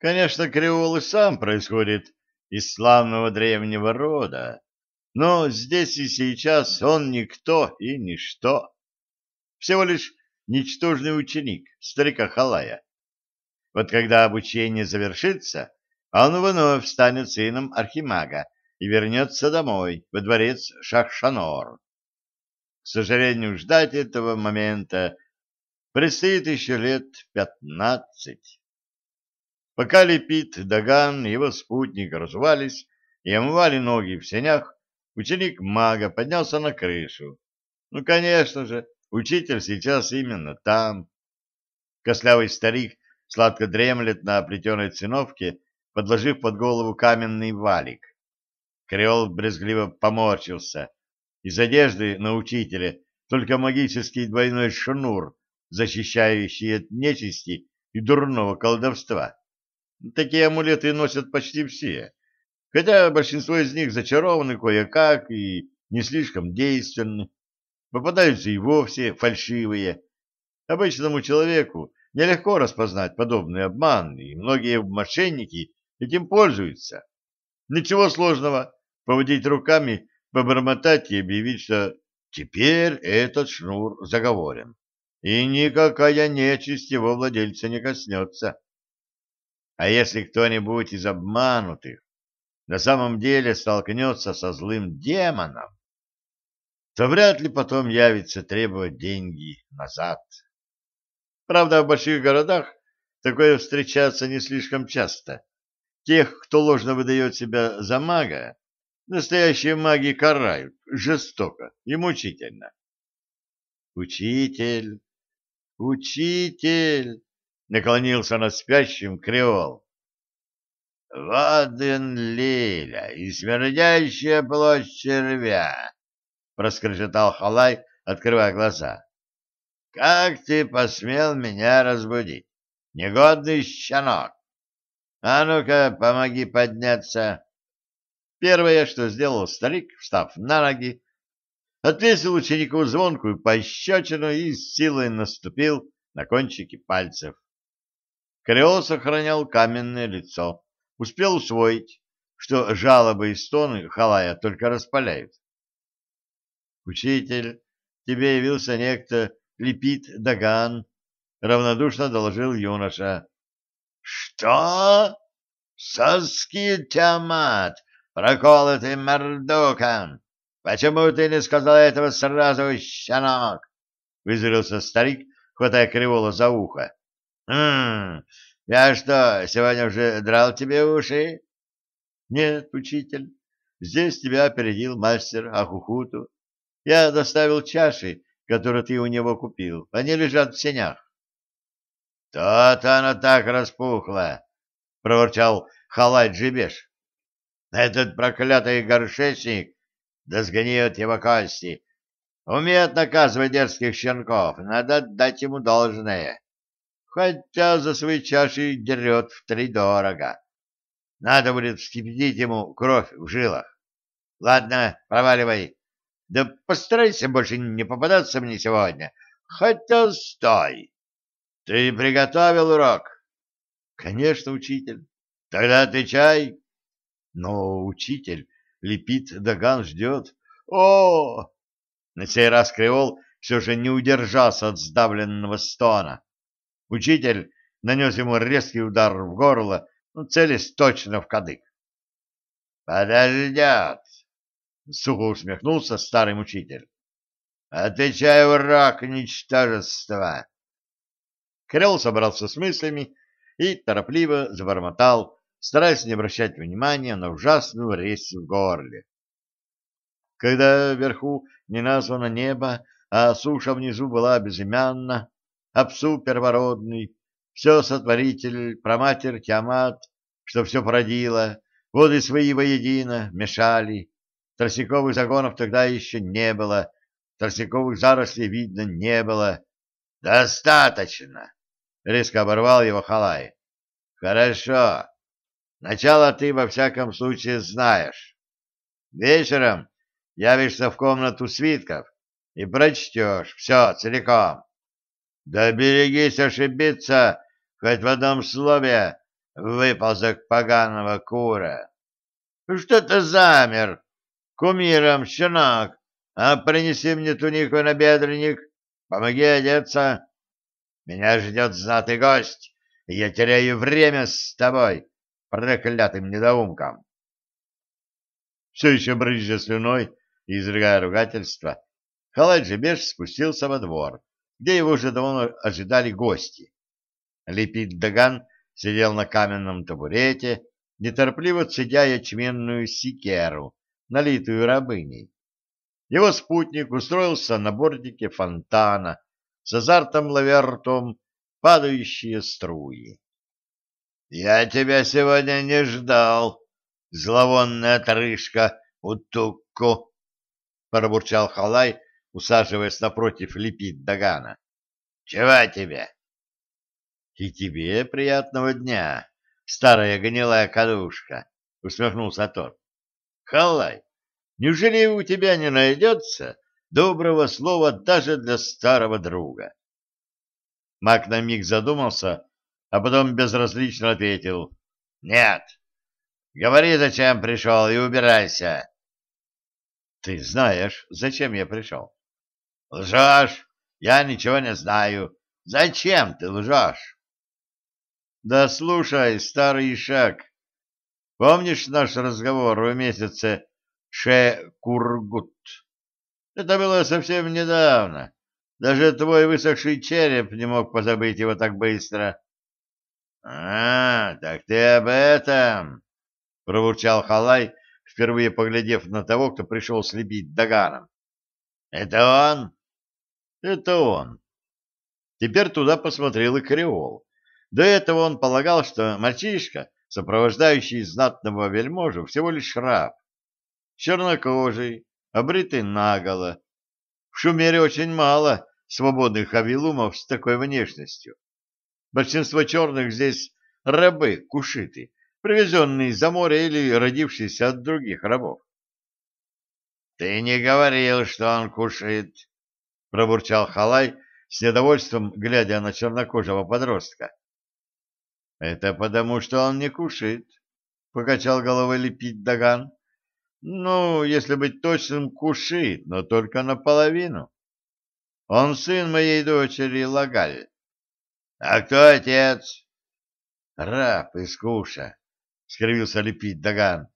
Конечно, Креол и сам происходит из славного древнего рода, но здесь и сейчас он никто и ничто. Всего лишь ничтожный ученик старика Халая. Вот когда обучение завершится, он вновь станет сыном архимага и вернется домой, во дворец Шахшанор. К сожалению, ждать этого момента предстоит еще лет пятнадцать. Пока Лепит, Даган и его спутник разувались и омывали ноги в сенях, ученик мага поднялся на крышу. Ну, конечно же, учитель сейчас именно там. Кослявый старик сладко дремлет на плетеной циновке, подложив под голову каменный валик. Креол брезгливо поморщился. Из одежды на учителя только магический двойной шнур, защищающий от нечисти и дурного колдовства. Такие амулеты носят почти все, хотя большинство из них зачарованы кое-как и не слишком действенны. Попадаются и вовсе фальшивые. Обычному человеку нелегко распознать подобный обман, и многие мошенники этим пользуются. Ничего сложного поводить руками, побормотать и объявить, что теперь этот шнур заговорен, и никакая нечисть его владельца не коснется. А если кто-нибудь из обманутых на самом деле столкнется со злым демоном, то вряд ли потом явится требовать деньги назад. Правда, в больших городах такое встречается не слишком часто. Тех, кто ложно выдает себя за мага, настоящие маги карают жестоко и мучительно. «Учитель! Учитель!» — наклонился над спящим креол. «Воден лиля и смердящая плоть червя!» — проскрежетал Халай, открывая глаза. Как ты посмел меня разбудить? Негодный щенок! А ну-ка, помоги подняться. Первое, что сделал старик, встав на ноги, отвесил ученику звонкую пощечину и с силой наступил на кончики пальцев. Креол сохранял каменное лицо, успел усвоить, что жалобы и стоны Халая только распаляют. «Учитель, тебе явился некто лепит Даган, — равнодушно доложил юноша. — Что? Соски Тиамат, проколотый мордоком! Почему ты не сказал этого сразу, щенок? — вызрелся старик, хватая кривола за ухо. — Хм, я что, сегодня уже драл тебе уши? — Нет, учитель, здесь тебя опередил мастер Ахухуту. Я доставил чаши, который ты у него купил. Они лежат в сенях. — То-то оно так распухло, — проворчал Халай Джибеш. — Этот проклятый горшечник, да сгниют его кости, умеет наказывать дерзких щенков, надо дать ему должное. Хотя за свои чаши дерет втридорого. Надо будет вскипятить ему кровь в жилах. Ладно, проваливай. Да постарайся больше не попадаться мне сегодня. Хотя стой. Ты приготовил урок? Конечно, учитель. Тогда отвечай. Но учитель лепит Даган ждет. О! На сей раз Креол все же не удержался от сдавленного стона. Учитель нанес ему резкий удар в горло, ну, целясь точно в кадык. «Подождет!» — сухо усмехнулся старый мучитель. — Отвечай, враг, ничтожества! Крел собрался с мыслями и торопливо забормотал, стараясь не обращать внимания на ужасную резь в горле. Когда вверху не названо небо, а суша внизу была безымянна, а псу первородный, все сотворитель, проматерь Тиамат, что все породило, воды свои воедино мешали, Тростниковых загонов тогда еще не было, тростниковых зарослей видно не было. — Достаточно! — резко оборвал его Халай. — Хорошо. Начало ты во всяком случае знаешь. Вечером явишься в комнату свитков и прочтешь все целиком. Да берегись ошибиться хоть в одном слове, выползок поганого кура. Что ты замер? Кумиром, щенок, а принеси мне тунику и набедренник, помоги одеться. Меня ждет знатый гость, я теряю время с тобой, проклятым недоумком. Все еще брызжа слюной и изрыгая ругательства, Халаджи Беш спустился во двор, где его уже давно ожидали гости. Лепит Даган сидел на каменном табурете, неторопливо цедя ячменную сикеру, налитую рабыней. Его спутник устроился на бортике фонтана, с азартом ловя ртом падающие струи. — Я тебя сегодня не ждал, зловонная отрыжка, утукку! — пробурчал Халай, усаживаясь напротив Лепит Дагана. — Чего тебе? — И тебе приятного дня, старая гнилая кадушка, — усмехнулся тот. — Халай, неужели у тебя не найдется доброго слова даже для старого друга? Мак на миг задумался, а потом безразлично ответил. — Нет. Говори, зачем пришел, и убирайся. — Ты знаешь, зачем я пришел? — Лжешь. Я ничего не знаю. Зачем ты лжешь? — Да слушай, старый шаг. Помнишь наш разговор в месяце Ше-Кургут? Это было совсем недавно. Даже твой высохший череп не мог позабыть его так быстро. — А, так ты об этом! — пробурчал Халай, впервые поглядев на того, кто пришел слепить Даганом. — Это он? — Это он. Теперь туда посмотрел и Креол. До этого он полагал, что мальчишка, сопровождающий знатного вельможу, всего лишь раб. Чернокожий, обритый наголо. В Шумере очень мало свободных авилумов с такой внешностью. Большинство черных здесь рабы, кушиты, привезенные из-за моря или родившиеся от других рабов. — Ты не говорил, что он кушит, — пробурчал Халай с недовольством, глядя на чернокожего подростка. — Это потому, что он не кушает, — покачал головой лепить Даган. — Ну, если быть точным, кушает, но только наполовину. Он сын моей дочери Лагаль. — А кто отец? — Раб из Куша, — скривился лепить Даган.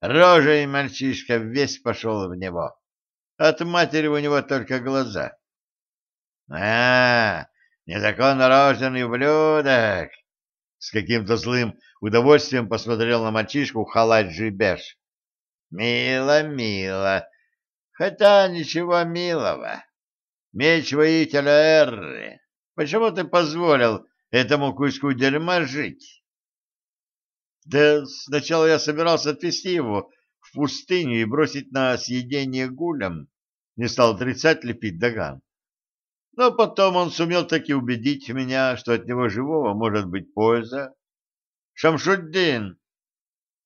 Рожей мальчишка весь пошел в него. От матери у него только глаза. — А, незаконно рожденный ублюдок! С каким-то злым удовольствием посмотрел на мальчишку Халаджи Беш. — Мило, мило. Хотя ничего милого. Меч воителя Эрры. Почему ты позволил этому куску дерьма жить? Да сначала я собирался отвезти его пустыню и бросить на съедение гулям, не стал отрицать лепить Даган. Но потом он сумел таки убедить меня, что от него живого может быть польза. Шамшуддин!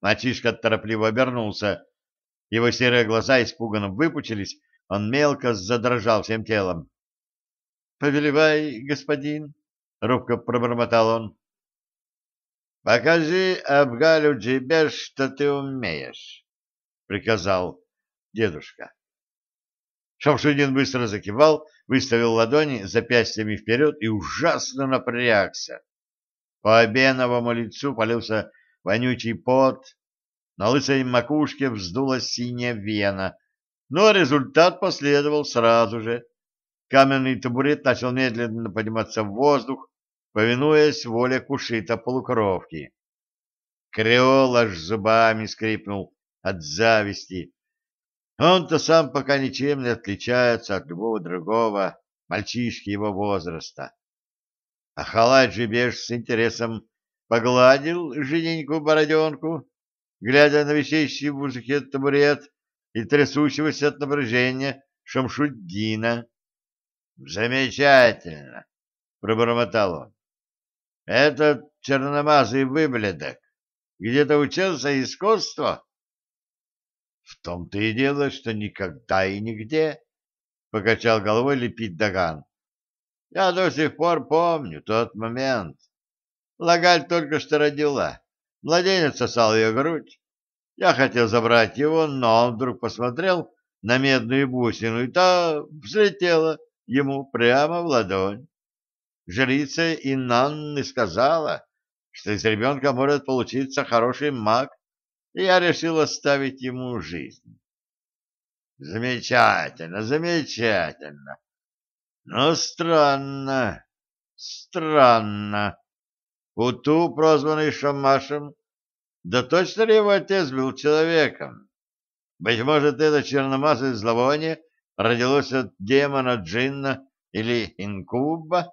Мальчишка торопливо обернулся. Его серые глаза испуганно выпучились, он мелко задрожал всем телом. — Повелевай, господин, — робко пробормотал он. — Покажи Абгалю Джибеш, что ты умеешь, — приказал дедушка. Шамшудин быстро закивал, выставил ладони запястьями вперед и ужасно напрягся. По обеновому лицу полился вонючий пот, на лысой макушке вздулась синяя вена, но результат последовал сразу же. Каменный табурет начал медленно подниматься в воздух, повинуясь воле кушита полукровки. Креол аж зубами скрипнул от зависти. Он-то сам пока ничем не отличается от любого другого мальчишки его возраста. А Халаджи Беж с интересом погладил жиденькую бороденку, глядя на висящий в воздухе табурет, и трясущегося от напряжения Шамшуддина. «Замечательно!» — пробормотал он. «Этот черномазый выблядок где-то учился искусству?» «В том-то и дело, что никогда и нигде», — покачал головой Лепит Даган. «Я до сих пор помню тот момент. Лагаль только что родила. Младенец сосал ее грудь. Я хотел забрать его, но он вдруг посмотрел на медную бусину, и та взлетела ему прямо в ладонь. Жрица Инанны сказала, что из ребенка может получиться хороший маг, я решил оставить ему жизнь. Замечательно, замечательно. Но странно, странно. Уту, прозванный Шамашем, да точно ли его отец был человеком? Быть может, это черномазое зловоние родилось от демона Джинна или инкуба?